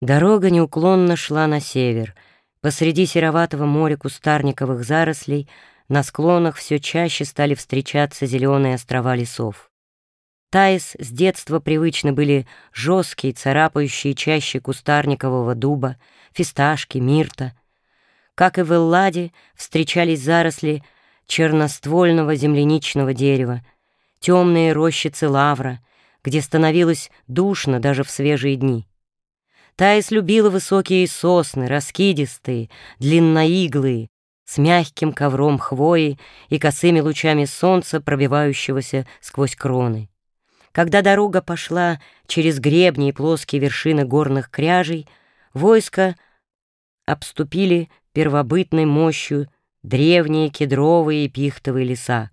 Дорога неуклонно шла на север. Посреди сероватого моря кустарниковых зарослей на склонах все чаще стали встречаться зеленые острова лесов. Таис с детства привычны были жесткие, царапающие чаще кустарникового дуба, фисташки, мирта. Как и в Элладе, встречались заросли черноствольного земляничного дерева, темные рощицы лавра, где становилось душно даже в свежие дни. Таис любила высокие сосны, раскидистые, длинноиглые, с мягким ковром хвои и косыми лучами солнца, пробивающегося сквозь кроны. Когда дорога пошла через гребни и плоские вершины горных кряжей, войска обступили первобытной мощью древние кедровые и пихтовые леса.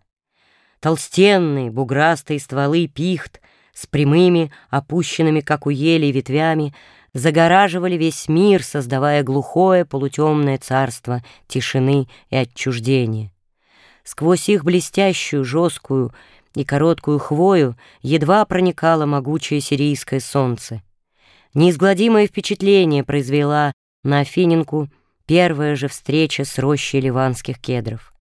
Толстенные буграстые стволы пихт с прямыми, опущенными, как у ели, ветвями загораживали весь мир, создавая глухое полутемное царство тишины и отчуждения. Сквозь их блестящую, жесткую и короткую хвою едва проникало могучее сирийское солнце. Неизгладимое впечатление произвела на Афининку первая же встреча с рощей ливанских кедров.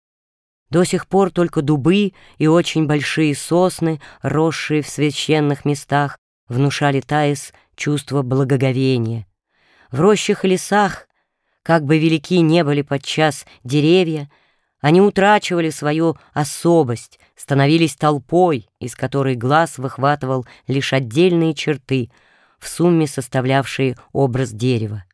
До сих пор только дубы и очень большие сосны, росшие в священных местах, внушали Таис чувство благоговения. В рощах и лесах, как бы велики не были подчас деревья, они утрачивали свою особость, становились толпой, из которой глаз выхватывал лишь отдельные черты, в сумме составлявшие образ дерева.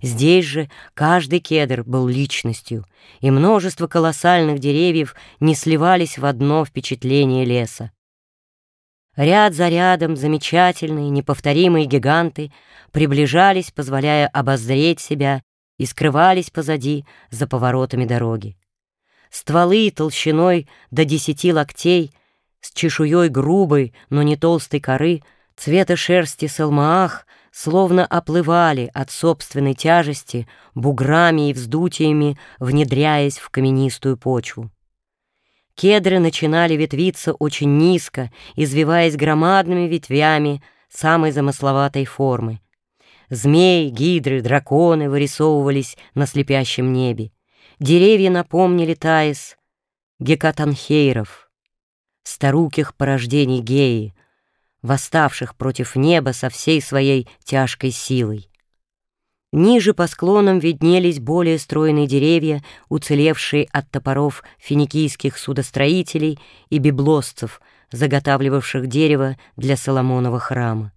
Здесь же каждый кедр был личностью, и множество колоссальных деревьев не сливались в одно впечатление леса. Ряд за рядом замечательные, неповторимые гиганты приближались, позволяя обозреть себя, и скрывались позади, за поворотами дороги. Стволы толщиной до десяти локтей, с чешуей грубой, но не толстой коры, цвета шерсти салмаах, словно оплывали от собственной тяжести буграми и вздутиями, внедряясь в каменистую почву. Кедры начинали ветвиться очень низко, извиваясь громадными ветвями самой замысловатой формы. Змеи, гидры, драконы вырисовывались на слепящем небе. Деревья напомнили Таис гекатанхейров, старуких порождений Геи, восставших против неба со всей своей тяжкой силой. Ниже по склонам виднелись более стройные деревья, уцелевшие от топоров финикийских судостроителей и библосцев, заготавливавших дерево для Соломонова храма.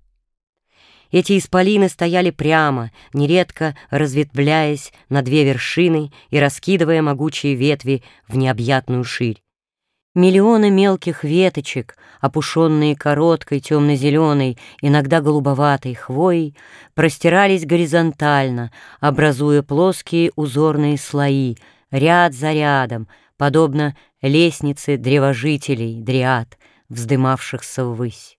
Эти исполины стояли прямо, нередко разветвляясь на две вершины и раскидывая могучие ветви в необъятную ширь. Миллионы мелких веточек, опушенные короткой темно-зеленой, иногда голубоватой хвоей, простирались горизонтально, образуя плоские узорные слои, ряд за рядом, подобно лестнице древожителей, дриад, вздымавшихся ввысь.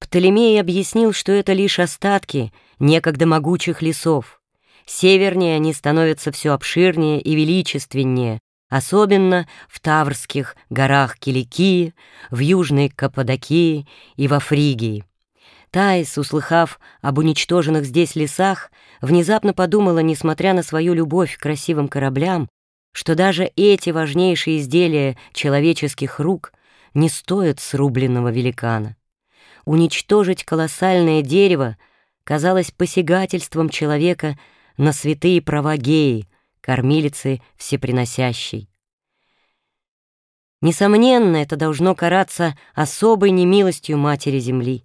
Птолемей объяснил, что это лишь остатки некогда могучих лесов. Севернее они становятся все обширнее и величественнее, особенно в Таврских горах Киликии, в Южной Каппадокии и во Фригии. Таис, услыхав об уничтоженных здесь лесах, внезапно подумала, несмотря на свою любовь к красивым кораблям, что даже эти важнейшие изделия человеческих рук не стоят срубленного великана. Уничтожить колоссальное дерево казалось посягательством человека на святые права геи, кормилицы всеприносящей. Несомненно, это должно караться особой немилостью Матери Земли.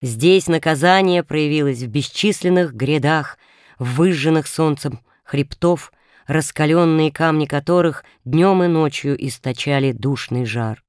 Здесь наказание проявилось в бесчисленных грядах, выжженных солнцем хребтов, раскаленные камни которых днем и ночью источали душный жар.